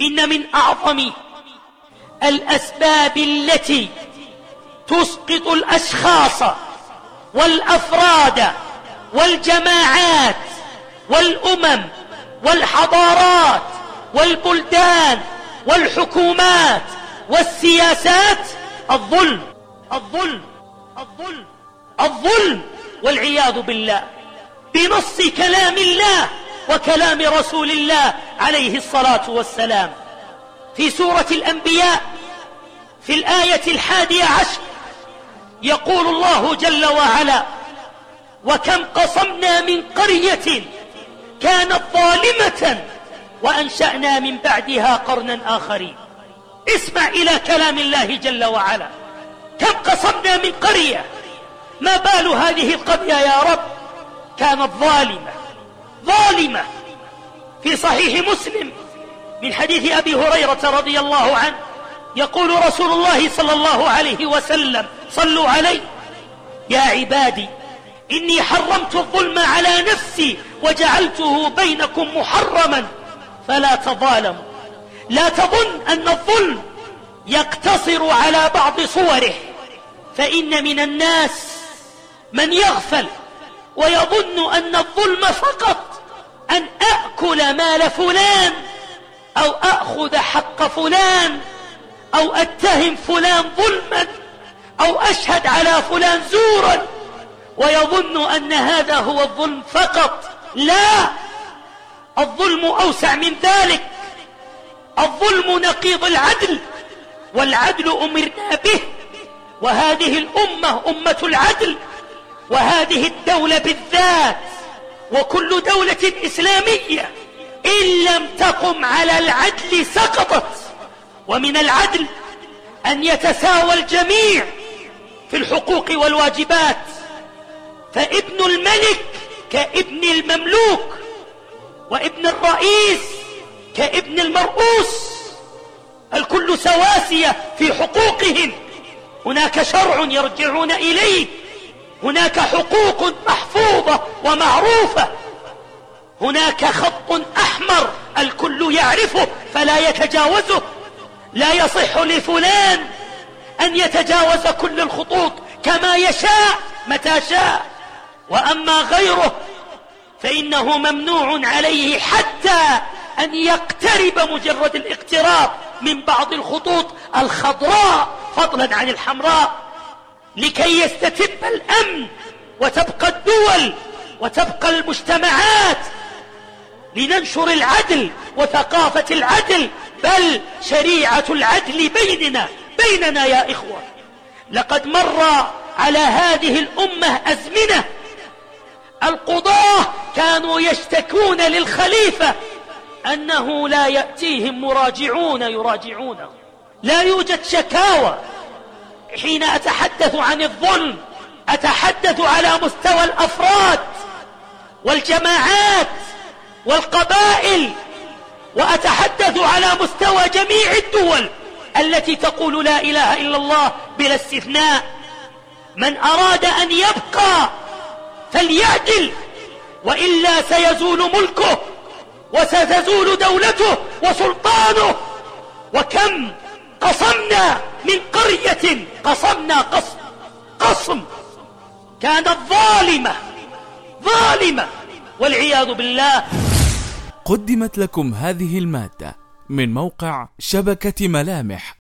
إن من أعظم الأسباب التي تسقط الأشخاص والأفراد والجماعات والأمم والحضارات والبلدان والحكومات والسياسات الظلم الظلم الظلم الظلم والعياذ بالله. بنص كلام الله وكلام رسول الله عليه الصلاة والسلام. في سورة الأنبياء في الآية الحادية عشر يقول الله جل وعلا وكم قصمنا من قرية كانت ظالمة وأنشأنا من بعدها قرنا آخرين. اسمع إلى كلام الله جل وعلا. كم قصمنا من قرية؟ ما بال هذه القرية يا رب؟ كانت ظالمة. ظالمة في صحيح مسلم من حديث أبي هريرة رضي الله عنه يقول رسول الله صلى الله عليه وسلم صلوا علي يا عبادي إني حرمت الظلم على نفسي وجعلته بينكم محرما فلا تظالموا. لا تظن أن الظلم يقتصر على بعض صوره فإن من الناس من يغفل ويظن أن الظلم فقط أن أأكل مال فلان أو أخذ حق فلان أو أتهم فلان ظلما أو أشهد على فلان زورا. ويظن أن هذا هو الظلم فقط. لا! الظلم أوسع من ذلك. الظلم نقيض العدل والعدل أمرنا به. وهذه الأمة أمة العدل وهذه الدولة بالذات. وكل دولة إسلامية إن لم تقم على العدل سقطت. ومن العدل أن يتساوى الجميع في الحقوق والواجبات. فابن الملك كابن المملوك وابن الرئيس كابن المرؤوس. الكل سواسية في حقوقهم هناك شرع يرجعون إليه. هناك حقوق ومعروفة. هناك خط أحمر الكل يعرفه فلا يتجاوزه. لا يصح لفلان أن يتجاوز كل الخطوط كما يشاء متى شاء. وأما غيره فإنه ممنوع عليه حتى أن يقترب مجرد الاقتراب من بعض الخطوط الخضراء فضلا عن الحمراء لكي يستتب الأمن وتبقى الدول وتبقى المجتمعات لننشر العدل وثقافة العدل بل شريعة العدل بيننا بيننا يا إخوة. لقد مر على هذه الأمة أزمنة. القضاة كانوا يشتكون للخليفة أنه لا يأتيهم مراجعون يراجعونه. لا يوجد شكاوى. حين أتحدث عن الظلم أتحدث على مستوى الأفراد والجماعات والقبائل وأتحدث على مستوى جميع الدول التي تقول لا إله إلا الله بلا استثناء. من أراد أن يبقى فليعدل وإلا سيزول ملكه وستزول دولته وسلطانه. وكم قصمنا من قرية قصمنا قصم قصم كانت ظالمة ظالمة والعياذ بالله. قدمت لكم هذه المادة من موقع شبكة ملامح.